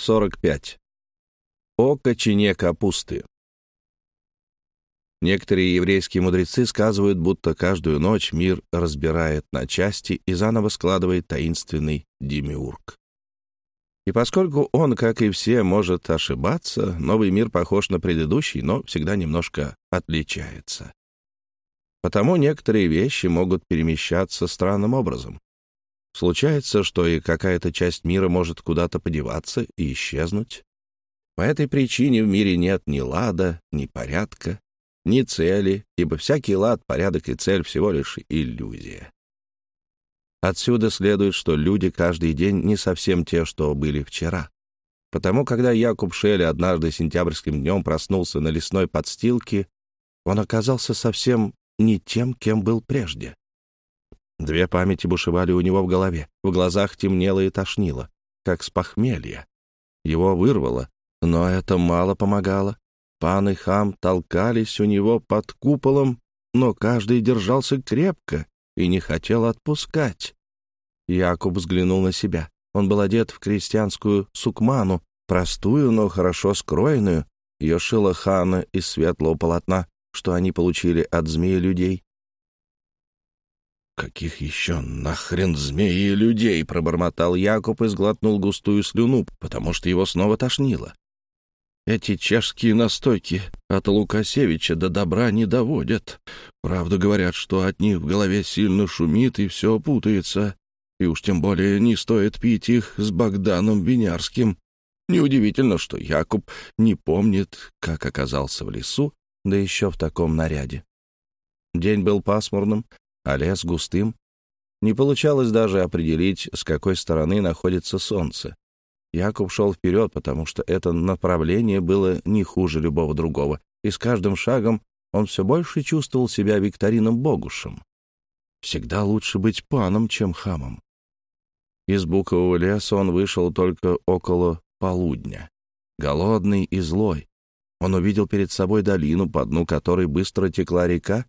45. О кочане капусты. Некоторые еврейские мудрецы сказывают, будто каждую ночь мир разбирает на части и заново складывает таинственный демиург. И поскольку он, как и все, может ошибаться, новый мир похож на предыдущий, но всегда немножко отличается. Потому некоторые вещи могут перемещаться странным образом. Случается, что и какая-то часть мира может куда-то подеваться и исчезнуть. По этой причине в мире нет ни лада, ни порядка, ни цели, ибо всякий лад, порядок и цель всего лишь иллюзия. Отсюда следует, что люди каждый день не совсем те, что были вчера. Потому, когда Якуб Шелли однажды сентябрьским днем проснулся на лесной подстилке, он оказался совсем не тем, кем был прежде. Две памяти бушевали у него в голове, в глазах темнело и тошнило, как с похмелья. Его вырвало, но это мало помогало. Пан и хам толкались у него под куполом, но каждый держался крепко и не хотел отпускать. Якуб взглянул на себя. Он был одет в крестьянскую сукману, простую, но хорошо скроенную. Ее шила хана из светлого полотна, что они получили от змеи людей. «Каких еще нахрен змеи и людей?» — пробормотал Якуб и сглотнул густую слюну, потому что его снова тошнило. «Эти чешские настойки от Лукасевича до добра не доводят. Правда, говорят, что от них в голове сильно шумит и все путается. И уж тем более не стоит пить их с Богданом Винярским. Неудивительно, что Якуб не помнит, как оказался в лесу, да еще в таком наряде. День был пасмурным, а лес густым. Не получалось даже определить, с какой стороны находится солнце. Якуб шел вперед, потому что это направление было не хуже любого другого, и с каждым шагом он все больше чувствовал себя Викторином Богушем. Всегда лучше быть паном, чем хамом. Из букового леса он вышел только около полудня, голодный и злой. Он увидел перед собой долину, по дну которой быстро текла река,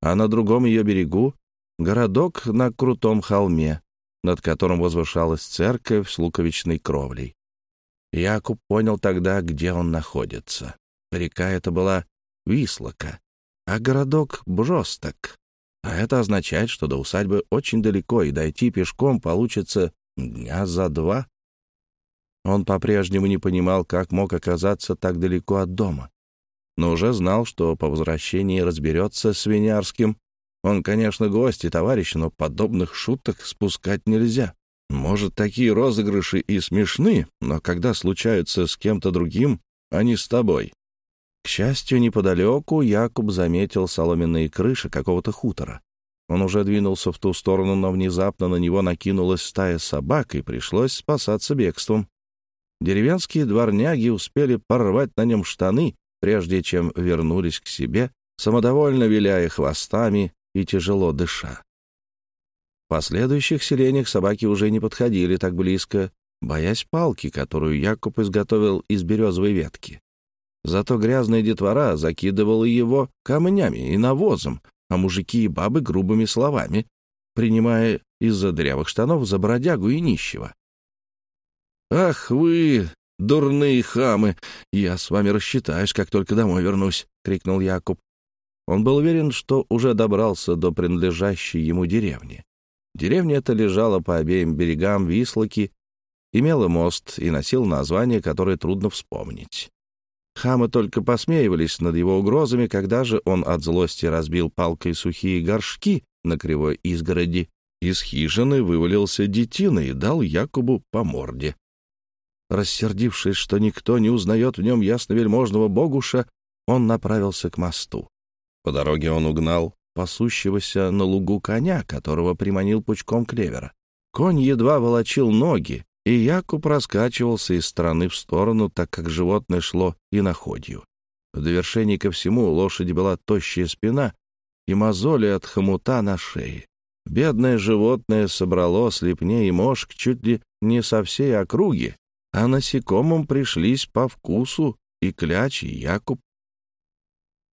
а на другом ее берегу — городок на крутом холме, над которым возвышалась церковь с луковичной кровлей. Якуб понял тогда, где он находится. Река эта была Вислока, а городок — Бжосток. А это означает, что до усадьбы очень далеко, и дойти пешком получится дня за два. Он по-прежнему не понимал, как мог оказаться так далеко от дома но уже знал, что по возвращении разберется с Винярским. Он, конечно, гость и товарищ, но подобных шуток спускать нельзя. Может, такие розыгрыши и смешны, но когда случаются с кем-то другим, а не с тобой. К счастью, неподалеку Якуб заметил соломенные крыши какого-то хутора. Он уже двинулся в ту сторону, но внезапно на него накинулась стая собак, и пришлось спасаться бегством. Деревенские дворняги успели порвать на нем штаны прежде чем вернулись к себе, самодовольно виляя хвостами и тяжело дыша. В последующих селениях собаки уже не подходили так близко, боясь палки, которую Якуб изготовил из березовой ветки. Зато грязная детвора закидывала его камнями и навозом, а мужики и бабы грубыми словами, принимая из-за дырявых штанов за бродягу и нищего. «Ах вы, дурные хамы! Я с вами рассчитаюсь, как только домой вернусь!» — крикнул Якуб. Он был уверен, что уже добрался до принадлежащей ему деревни. Деревня эта лежала по обеим берегам Вислоки, имела мост и носил название, которое трудно вспомнить. Хамы только посмеивались над его угрозами, когда же он от злости разбил палкой сухие горшки на кривой изгороди. Из хижины вывалился детина и дал Якубу по морде. Рассердившись, что никто не узнает в нем ясновельможного Богуша, он направился к мосту. По дороге он угнал пасущегося на лугу коня, которого приманил пучком клевера. Конь едва волочил ноги, и Якуб раскачивался из стороны в сторону, так как животное шло и находью. В довершении ко всему у лошади была тощая спина и мозоли от хомута на шее. Бедное животное собрало слепней и мошк чуть ли не со всей округи, а насекомым пришлись по вкусу и кляч, и Якуб.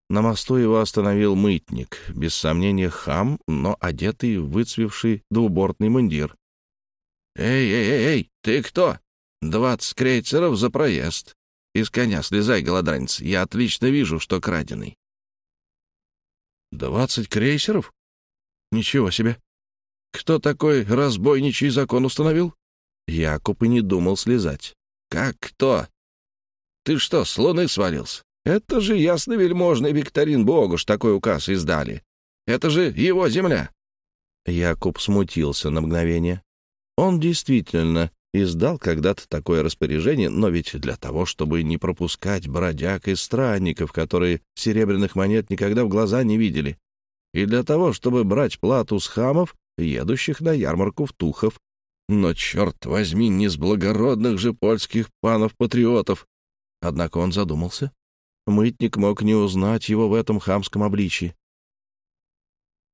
На мосту его остановил мытник, без сомнения хам, но одетый в выцвевший двубортный мундир. «Эй, эй, эй, эй, ты кто? Двадцать крейцеров за проезд. Из коня слезай, голодранец. Я отлично вижу, что краденый. Двадцать крейсеров? Ничего себе. Кто такой разбойничий закон установил? Якуб и не думал слезать. Как кто? Ты что, с луны свалился? Это же ясно вельможный Викторин Богуш такой указ издали. Это же его земля. Якуб смутился на мгновение. Он действительно издал когда-то такое распоряжение, но ведь для того, чтобы не пропускать бродяг и странников, которые серебряных монет никогда в глаза не видели, и для того, чтобы брать плату с хамов, едущих на ярмарку в Тухов. Но, черт возьми, не с благородных же польских панов-патриотов. Однако он задумался. Мытник мог не узнать его в этом хамском обличии.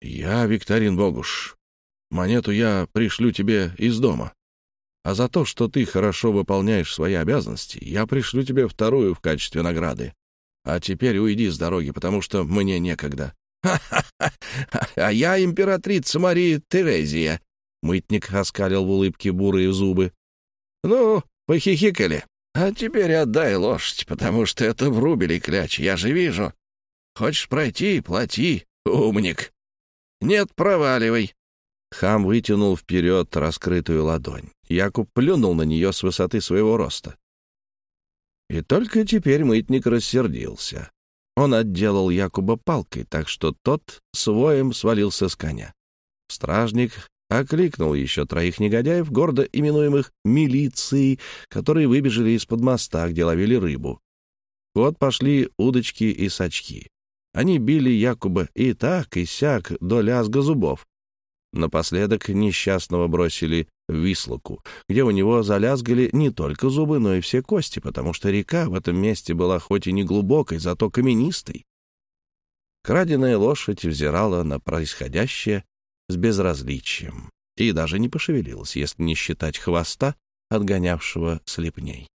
«Я Викторин Богуш. Монету я пришлю тебе из дома. А за то, что ты хорошо выполняешь свои обязанности, я пришлю тебе вторую в качестве награды. А теперь уйди с дороги, потому что мне некогда». «Ха-ха-ха! А я императрица Мария Терезия!» Мытник оскалил в улыбке бурые зубы. «Ну, похихикали. А теперь отдай лошадь, потому что это врубили кляч, я же вижу. Хочешь пройти — плати, умник. Нет, проваливай». Хам вытянул вперед раскрытую ладонь. Якуб плюнул на нее с высоты своего роста. И только теперь мытник рассердился. Он отделал Якуба палкой, так что тот своим свалился с коня. Стражник окликнул еще троих негодяев, гордо именуемых «милицией», которые выбежали из-под моста, где ловили рыбу. Вот пошли удочки и сачки. Они били Якуба и так, и сяк до лязга зубов. Напоследок несчастного бросили в Вислоку, где у него залязгали не только зубы, но и все кости, потому что река в этом месте была хоть и не глубокой, зато каменистой. Краденая лошадь взирала на происходящее с безразличием и даже не пошевелилась, если не считать хвоста, отгонявшего слепней.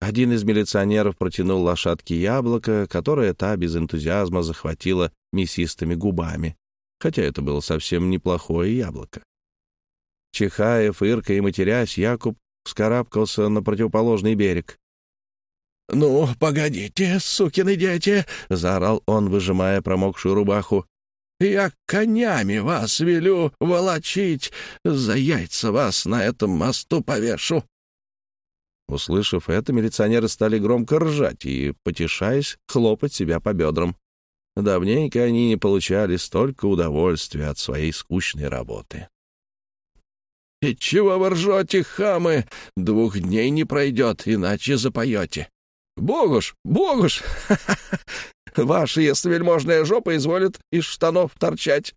Один из милиционеров протянул лошадке яблоко, которое та без энтузиазма захватила мясистыми губами хотя это было совсем неплохое яблоко. Чихая, фыркая и матерясь, Якуб вскарабкался на противоположный берег. «Ну, погодите, сукины дети!» — заорал он, выжимая промокшую рубаху. «Я конями вас велю волочить, за яйца вас на этом мосту повешу!» Услышав это, милиционеры стали громко ржать и, потешаясь, хлопать себя по бедрам. Давненько они не получали столько удовольствия от своей скучной работы. «И чего вы ржете, хамы? Двух дней не пройдет, иначе запоете. Богуш, Богуш! Ваша яствельможная жопа изволит из штанов торчать!»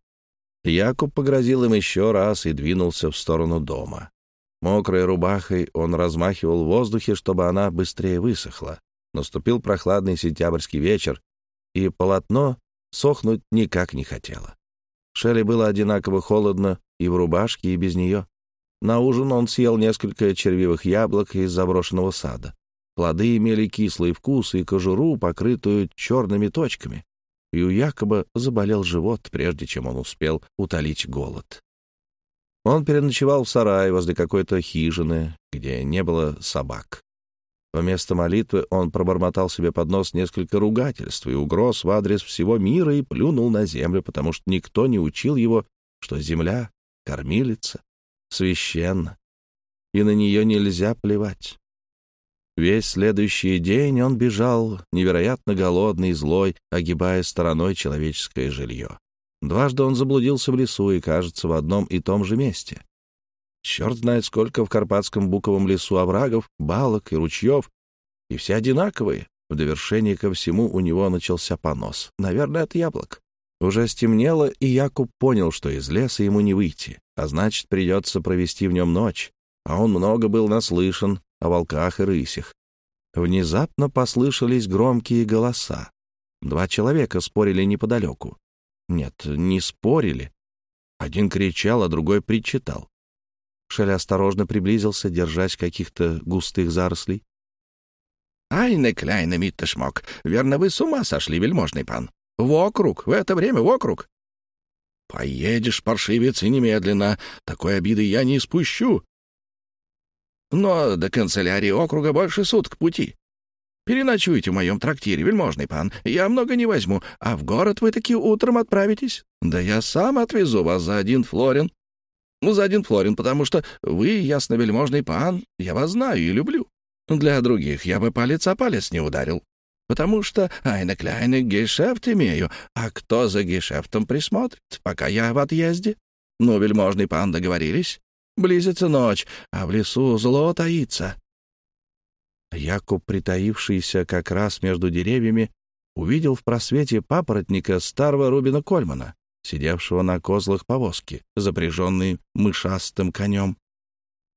Якуб погрозил им еще раз и двинулся в сторону дома. Мокрой рубахой он размахивал в воздухе, чтобы она быстрее высохла. Наступил прохладный сентябрьский вечер, и полотно сохнуть никак не хотело. Шелли было одинаково холодно и в рубашке, и без нее. На ужин он съел несколько червивых яблок из заброшенного сада. Плоды имели кислый вкус и кожуру, покрытую черными точками. И у Якоба заболел живот, прежде чем он успел утолить голод. Он переночевал в сарае возле какой-то хижины, где не было собак. Вместо молитвы он пробормотал себе под нос несколько ругательств и угроз в адрес всего мира и плюнул на землю, потому что никто не учил его, что земля — кормилица, священна, и на нее нельзя плевать. Весь следующий день он бежал, невероятно голодный и злой, огибая стороной человеческое жилье. Дважды он заблудился в лесу и, кажется, в одном и том же месте. Черт знает сколько в карпатском буковом лесу оврагов, балок и ручьев, и все одинаковые. В довершение ко всему у него начался понос. Наверное, от яблок. Уже стемнело, и Якуб понял, что из леса ему не выйти, а значит, придется провести в нем ночь. А он много был наслышан о волках и рысях. Внезапно послышались громкие голоса. Два человека спорили неподалеку. Нет, не спорили. Один кричал, а другой причитал. Шель осторожно приблизился, держась каких-то густых зарослей. «Айне кляйне миттешмок! Верно, вы с ума сошли, вельможный пан! В округ! В это время в округ!» «Поедешь, паршивец, и немедленно! Такой обиды я не спущу!» Но до канцелярии округа больше суток пути. Переночуйте в моем трактире, вельможный пан. Я много не возьму, а в город вы таки утром отправитесь. Да я сам отвезу вас за один флорин. Ну, за один флорин, потому что вы, ясно-вельможный пан, я вас знаю и люблю. Для других я бы палец о палец не ударил, потому что айна кляйна гешефт имею, а кто за гешефтом присмотрит, пока я в отъезде? Ну, вельможный пан, договорились? Близится ночь, а в лесу зло таится. Якуб, притаившийся как раз между деревьями, увидел в просвете папоротника старого Рубина Кольмана, сидевшего на козлах повозки, запряженный мышастым конем.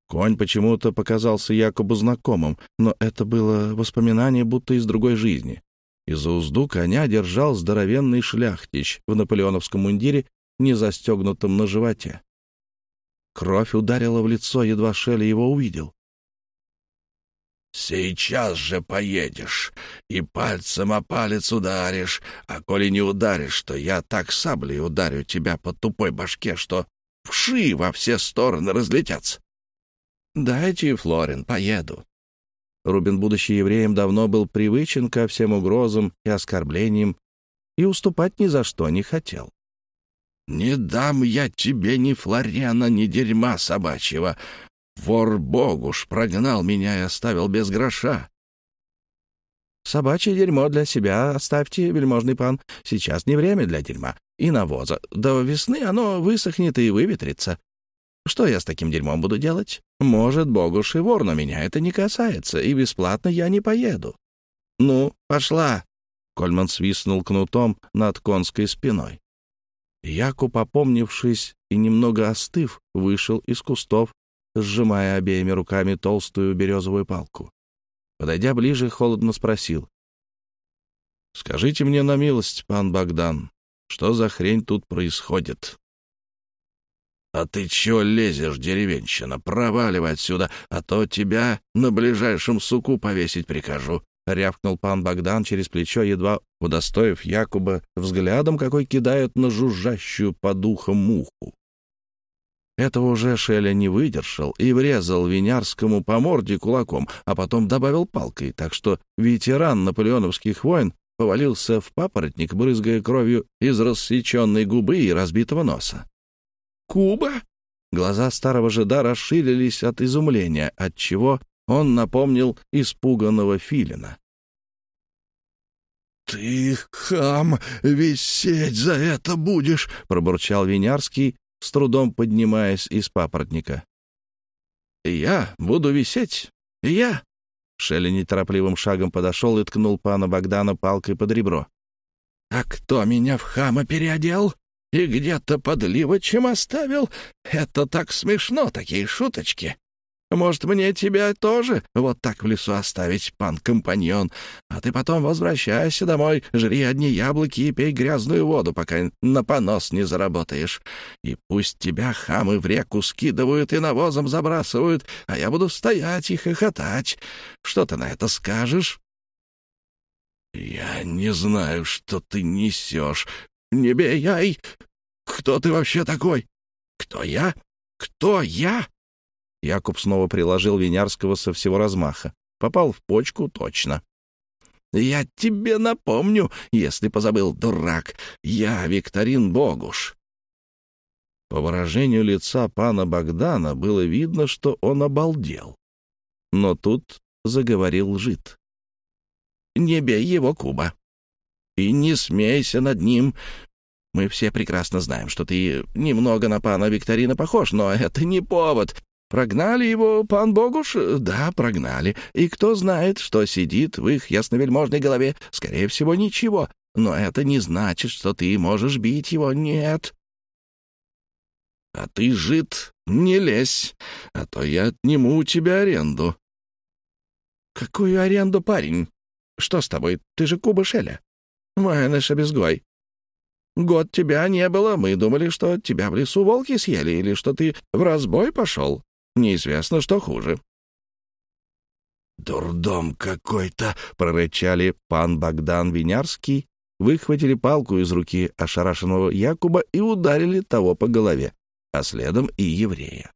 Конь почему-то показался Якобу знакомым, но это было воспоминание будто из другой жизни. Из-за узду коня держал здоровенный шляхтич в наполеоновском мундире, не застегнутом на животе. Кровь ударила в лицо, едва Шелли его увидел. «Сейчас же поедешь и пальцем о палец ударишь, а коли не ударишь, то я так саблей ударю тебя по тупой башке, что вши во все стороны разлетятся». «Дайте, Флорин, поеду». Рубин, будучи евреем, давно был привычен ко всем угрозам и оскорблениям и уступать ни за что не хотел. «Не дам я тебе ни флорена, ни дерьма собачьего. Вор Богуш прогнал меня и оставил без гроша. Собачье дерьмо для себя оставьте, вельможный пан. Сейчас не время для дерьма и навоза. До весны оно высохнет и выветрится. Что я с таким дерьмом буду делать? Может, Богуш и вор, но меня это не касается, и бесплатно я не поеду. Ну, пошла. Кольман свистнул кнутом над конской спиной. Якуб, опомнившись и немного остыв, вышел из кустов сжимая обеими руками толстую березовую палку. Подойдя ближе, холодно спросил. — Скажите мне на милость, пан Богдан, что за хрень тут происходит? — А ты чё лезешь, деревенщина? Проваливай отсюда, а то тебя на ближайшем суку повесить прикажу, — рявкнул пан Богдан через плечо, едва удостоив Якуба взглядом, какой кидают на жужжащую по духам муху. Этого уже Шеля не выдержал и врезал Винярскому по морде кулаком, а потом добавил палкой, так что ветеран наполеоновских войн повалился в папоротник, брызгая кровью из рассеченной губы и разбитого носа. «Куба?» Глаза старого жида расширились от изумления, отчего он напомнил испуганного филина. «Ты, хам, висеть за это будешь!» — пробурчал Винярский, с трудом поднимаясь из папоротника. «Я буду висеть! Я!» Шелли неторопливым шагом подошел и ткнул пана Богдана палкой под ребро. «А кто меня в хама переодел и где-то подливочем оставил? Это так смешно, такие шуточки!» Может, мне тебя тоже вот так в лесу оставить, пан-компаньон? А ты потом возвращайся домой, жри одни яблоки и пей грязную воду, пока на понос не заработаешь. И пусть тебя хамы в реку скидывают и навозом забрасывают, а я буду стоять и хохотать. Что ты на это скажешь?» «Я не знаю, что ты несешь. Не бей, ай! Кто ты вообще такой? Кто я? Кто я?» Якуб снова приложил Винярского со всего размаха. Попал в почку точно. «Я тебе напомню, если позабыл, дурак. Я Викторин Богуш». По выражению лица пана Богдана было видно, что он обалдел. Но тут заговорил жид. «Не бей его, Куба. И не смейся над ним. Мы все прекрасно знаем, что ты немного на пана Викторина похож, но это не повод. Прогнали его, пан Богуш? Да, прогнали. И кто знает, что сидит в их ясновельможной голове? Скорее всего, ничего. Но это не значит, что ты можешь бить его. Нет. А ты, жид, не лезь, а то я отниму у тебя аренду. Какую аренду, парень? Что с тобой? Ты же Куба Шеля. Майнеш обезгой. Год тебя не было, мы думали, что тебя в лесу волки съели или что ты в разбой пошел. Неизвестно, что хуже. «Дурдом какой-то!» — прорычали пан Богдан Винярский, выхватили палку из руки ошарашенного Якуба и ударили того по голове, а следом и еврея.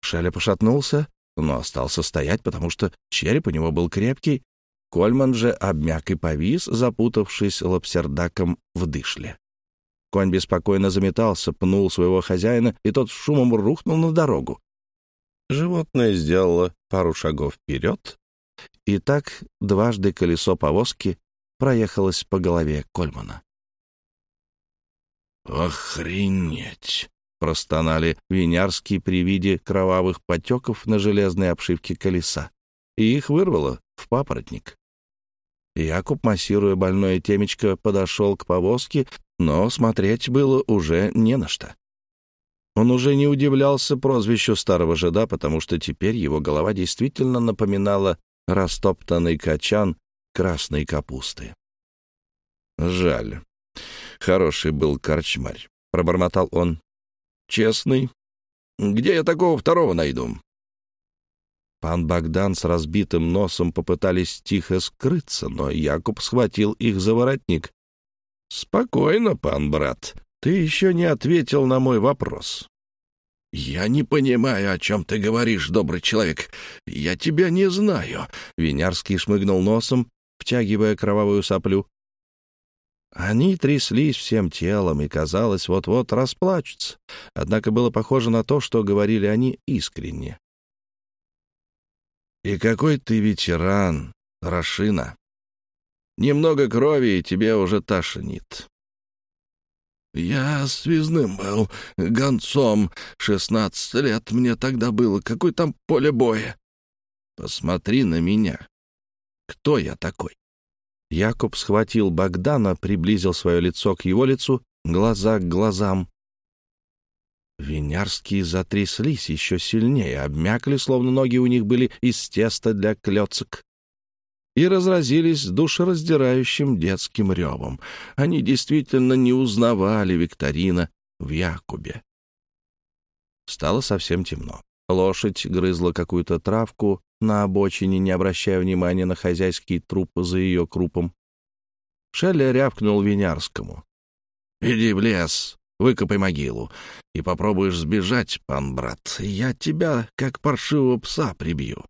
Шаля пошатнулся, но остался стоять, потому что череп у него был крепкий. Кольман же обмяк и повис, запутавшись лапсердаком в дышле. Конь беспокойно заметался, пнул своего хозяина, и тот шумом рухнул на дорогу. Животное сделало пару шагов вперед, и так дважды колесо повозки проехалось по голове Кольмана. «Охренеть!» — простонали Винярские при виде кровавых потеков на железной обшивке колеса, и их вырвало в папоротник. Якуб, массируя больное темечко, подошел к повозке, но смотреть было уже не на что. Он уже не удивлялся прозвищу старого жида, потому что теперь его голова действительно напоминала растоптанный качан красной капусты. «Жаль. Хороший был корчмарь», — пробормотал он. «Честный. Где я такого второго найду?» Пан Богдан с разбитым носом попытались тихо скрыться, но Якуб схватил их за воротник. «Спокойно, пан брат, ты еще не ответил на мой вопрос». «Я не понимаю, о чем ты говоришь, добрый человек. Я тебя не знаю». Винярский шмыгнул носом, втягивая кровавую соплю. Они тряслись всем телом и, казалось, вот-вот расплачутся. Однако было похоже на то, что говорили они искренне. «И какой ты ветеран, Рашина! Немного крови, и тебе уже тошнит. «Я связным был, гонцом. Шестнадцать лет мне тогда было. Какое там поле боя?» «Посмотри на меня. Кто я такой?» Якуб схватил Богдана, приблизил свое лицо к его лицу, глаза к глазам. Винярские затряслись еще сильнее, обмякли, словно ноги у них были из теста для клёцок и разразились душераздирающим детским ревом. Они действительно не узнавали Викторина в Якубе. Стало совсем темно. Лошадь грызла какую-то травку на обочине, не обращая внимания на хозяйский труп за ее крупом. Шелли рявкнул Винярскому. «Иди в лес, выкопай могилу, и попробуешь сбежать, пан брат. Я тебя, как паршивого пса, прибью».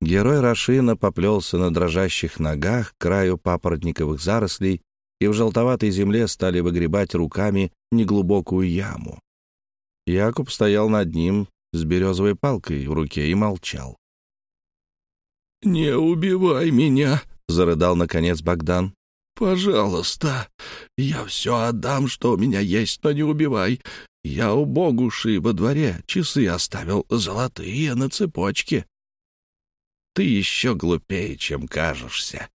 Герой Рашина поплелся на дрожащих ногах к краю папоротниковых зарослей, и в желтоватой земле стали выгребать руками неглубокую яму. Якуб стоял над ним с березовой палкой в руке и молчал. «Не убивай меня!» — зарыдал, наконец, Богдан. «Пожалуйста, я все отдам, что у меня есть, но не убивай. Я у Богуши во дворе часы оставил золотые на цепочке. Ты еще глупее, чем кажешься.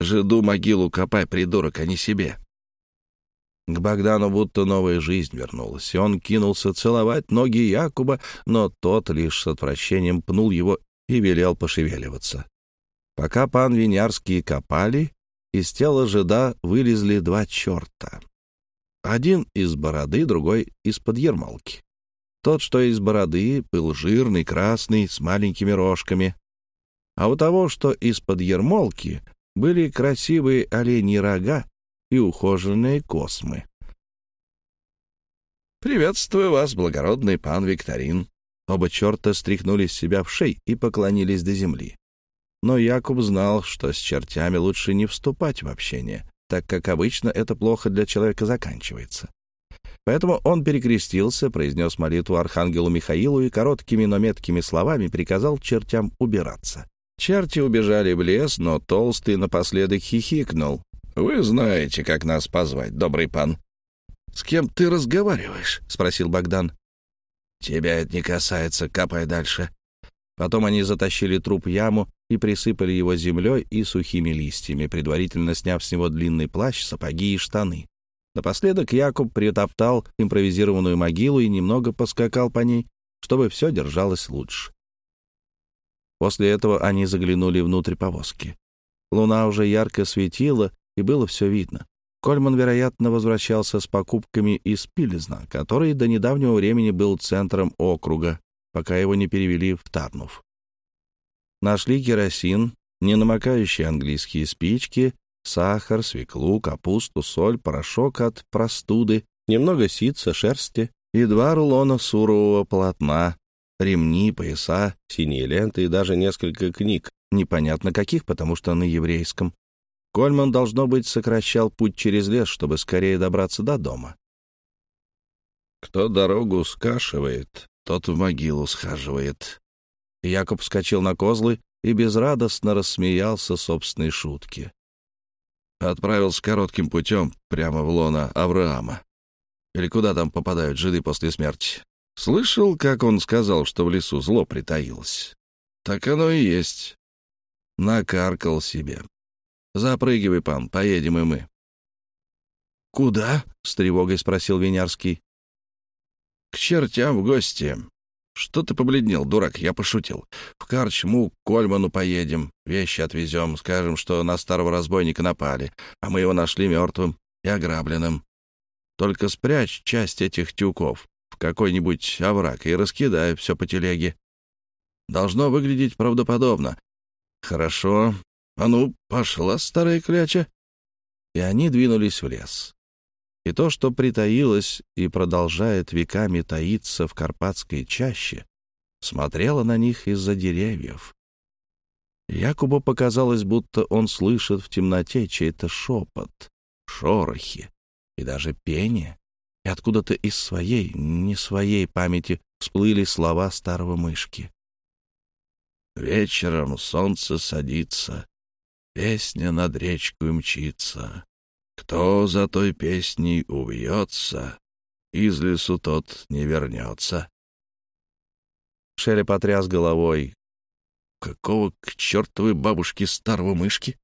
Жиду могилу копай, придурок, а не себе. К Богдану будто новая жизнь вернулась, и он кинулся целовать ноги Якуба, но тот лишь с отвращением пнул его и велел пошевеливаться. Пока пан Винярский копали, из тела жида вылезли два черта. Один из бороды, другой из-под ермолки. Тот, что из бороды, был жирный, красный, с маленькими рожками, а у того, что из-под ермолки, были красивые оленьи рога и ухоженные космы. «Приветствую вас, благородный пан Викторин!» Оба черта стряхнули с себя в шей и поклонились до земли. Но Якуб знал, что с чертями лучше не вступать в общение, так как обычно это плохо для человека заканчивается. Поэтому он перекрестился, произнес молитву архангелу Михаилу и короткими, но меткими словами приказал чертям убираться. Черти убежали в лес, но Толстый напоследок хихикнул. «Вы знаете, как нас позвать, добрый пан». «С кем ты разговариваешь?» — спросил Богдан. «Тебя это не касается, копай дальше». Потом они затащили труп в яму и присыпали его землей и сухими листьями, предварительно сняв с него длинный плащ, сапоги и штаны. Напоследок Якуб притоптал импровизированную могилу и немного поскакал по ней, чтобы все держалось лучше. После этого они заглянули внутрь повозки. Луна уже ярко светила, и было все видно. Кольман, вероятно, возвращался с покупками из Пилезна, который до недавнего времени был центром округа, пока его не перевели в Тарнув. Нашли керосин, ненамокающие английские спички, сахар, свеклу, капусту, соль, порошок от простуды, немного ситца, шерсти и два рулона сурового полотна, ремни, пояса, синие ленты и даже несколько книг, непонятно каких, потому что на еврейском. Кольман, должно быть, сокращал путь через лес, чтобы скорее добраться до дома. Кто дорогу скашивает, тот в могилу схаживает. Якоб вскочил на козлы и безрадостно рассмеялся собственной шутке. Отправился коротким путем прямо в лона Авраама. Или куда там попадают жиды после смерти. Слышал, как он сказал, что в лесу зло притаилось? Так оно и есть. Накаркал себе. Запрыгивай, пан, поедем и мы. «Куда?» — с тревогой спросил Винярский. «К чертям в гости. Что ты побледнел, дурак? Я пошутил. В Карчму к Кольману поедем, вещи отвезем, скажем, что на старого разбойника напали, а мы его нашли мертвым и ограбленным. Только спрячь часть этих тюков в какой-нибудь овраг и раскидай все по телеге. Должно выглядеть правдоподобно. Хорошо. А ну, пошла, старая кляча. И они двинулись в лес. И то, что притаилось и продолжает веками таиться в Карпатской чаще, смотрело на них из-за деревьев. Якубу показалось, будто он слышит в темноте чей-то шепот, шорохи и даже пение, и откуда-то из своей, не своей памяти всплыли слова старого мышки. «Вечером солнце садится, песня над речкой мчится, кто за той песней увьется, из лесу тот не вернется. Шерри потряс головой. Какого к чертовой бабушке старого мышки?